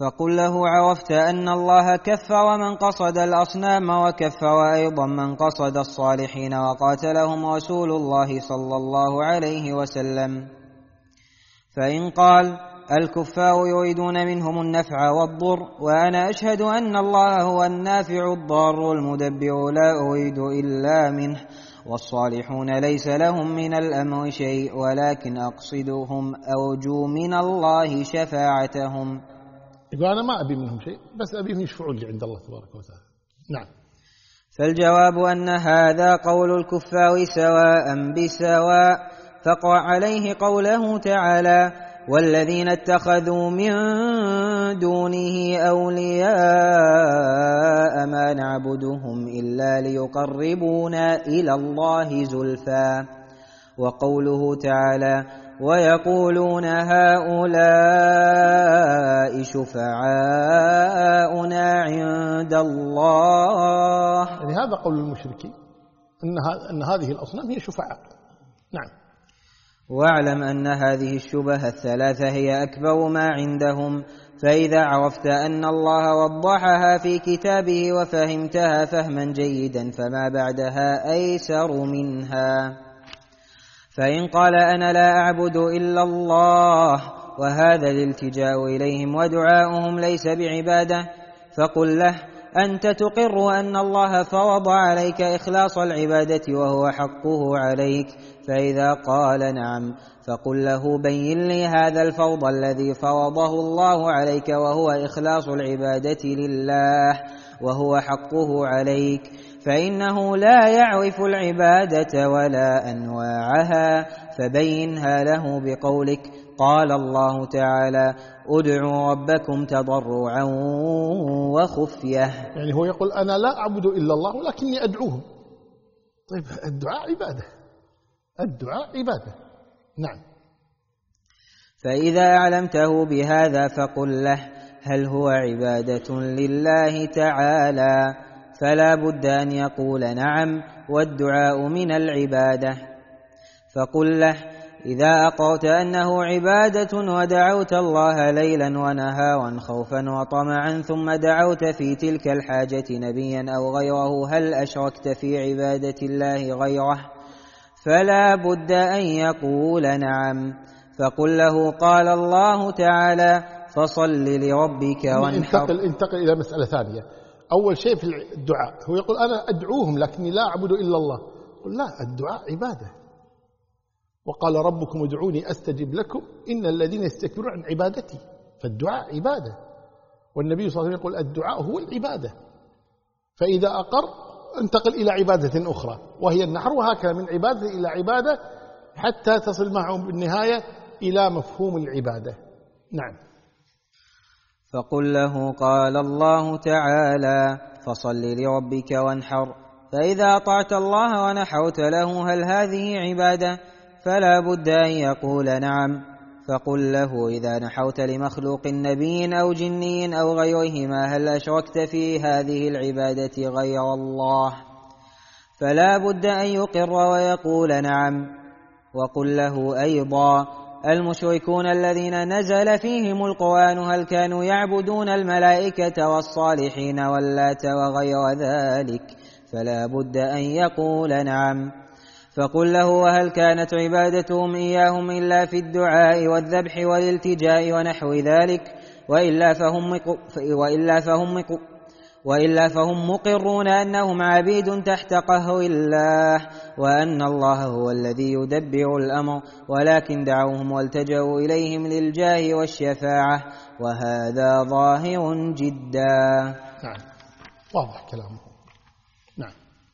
فقل له عرفت أن الله كفر من قصد الأصنام وكفر أيضا من قصد الصالحين وقاتلهم رسول الله صلى الله عليه وسلم. فإن قال الكفار يريدون منهم النفع والضر وأنا أشهد أن الله هو النافع الضار المدبر لا أريد إلا منه والصالحون ليس لهم من الأمر شيء ولكن أقصدهم أرجو من الله شفاعتهم. يقول أنا ما أبي منهم شيء بس أبيهم يشفعون لي عند الله تبارك وتعالى. نعم. فالجواب أن هذا قول الكفار سواء بسواء فقع عليه قوله تعالى والذين اتخذوا من دونه أولياء ما نعبدهم إلا ليقربونا إلى الله زلفى وقوله تعالى ويقولون هؤلاء شفعاؤنا عند الله. يعني هذا قول المشركين أن, أن هذه الأصنام هي شفعاء. نعم. واعلم أن هذه الشبه الثلاثة هي أكبر ما عندهم. فإذا عرفت أن الله وضحها في كتابه وفهمتها فهما جيدا فما بعدها أيسر منها. فإن قال أنا لا أعبد إلا الله وهذا الالتجاء إليهم ودعاؤهم ليس بعبادة فقل له أنت تقر أن الله فرض عليك إخلاص العبادة وهو حقه عليك. فإذا قال نعم فقل له بين لي هذا الفوض الذي فرضه الله عليك وهو إخلاص العبادة لله وهو حقه عليك. فإنه لا يعرف العبادة ولا أنواعها فبينها له بقولك قال الله تعالى ادعوا ربكم تضرعا وخفية. يعني هو يقول أنا لا أعبد إلا الله ولكني أدعوهم طيب الدعاء عبادة. الدعاء عبادة. نعم. فإذا أعلمته بهذا فقل له هل هو عبادة لله تعالى؟ فلا بد أن يقول نعم والدعاء من العبادة. فقل له إذا أقرت أنه عبادة ودعوت الله ليلا ونهارا خوفا وطمعا ثم دعوت في تلك الحاجة نبيا أو غيره هل أشركت في عبادة الله غيره؟ فلا بد أن يقول نعم. فقل له قال الله تعالى فصل لربك وانحر. انتقل, انتقل إلى مسألة ثانية. أول شيء في الدعاء هو يقول أنا أدعوهم لكني لا أعبد إلا الله. قل لا الدعاء عبادة. وقال ربكم ادعوني أستجب لكم إن الذين يستكبرون عن عبادتي فالدعاء عبادة. والنبي صلى الله عليه وسلم يقول الدعاء هو العبادة. فإذا أقر انتقل إلى عبادة أخرى وهي النحر وهكذا من عبادة إلى عبادة حتى تصل معهم بالنهاية إلى مفهوم العبادة. نعم. فقل له قال الله تعالى فصل لربك وانحر فإذا أطعت الله ونحوت له هل هذه عبادة؟ فلا بد أن يقول نعم. فقل له إذا نحوت لمخلوق نبي أو جني أو غيرهما هل أشركت في هذه العبادة غير الله؟ فلا بد أن يقر ويقول نعم. وقل له أيضا المشركون الذين نزل فيهم القرآن هل كانوا يعبدون الملائكة والصالحين واللات وغير ذلك؟ فلا بد أن يقول نعم. فقل له وهل كانت عبادتهم إياهم إلا في الدعاء والذبح والالتجاء ونحو ذلك وإلا فهم وإلا فهم وإلا فهم مقرون أنهم عبيد تحت قهر الله وأن الله هو الذي يدبر الأمر ولكن دعوهم والتجأوا إليهم للجاه والشفاعة وهذا ظاهر جدا. نعم. واضح كلامه.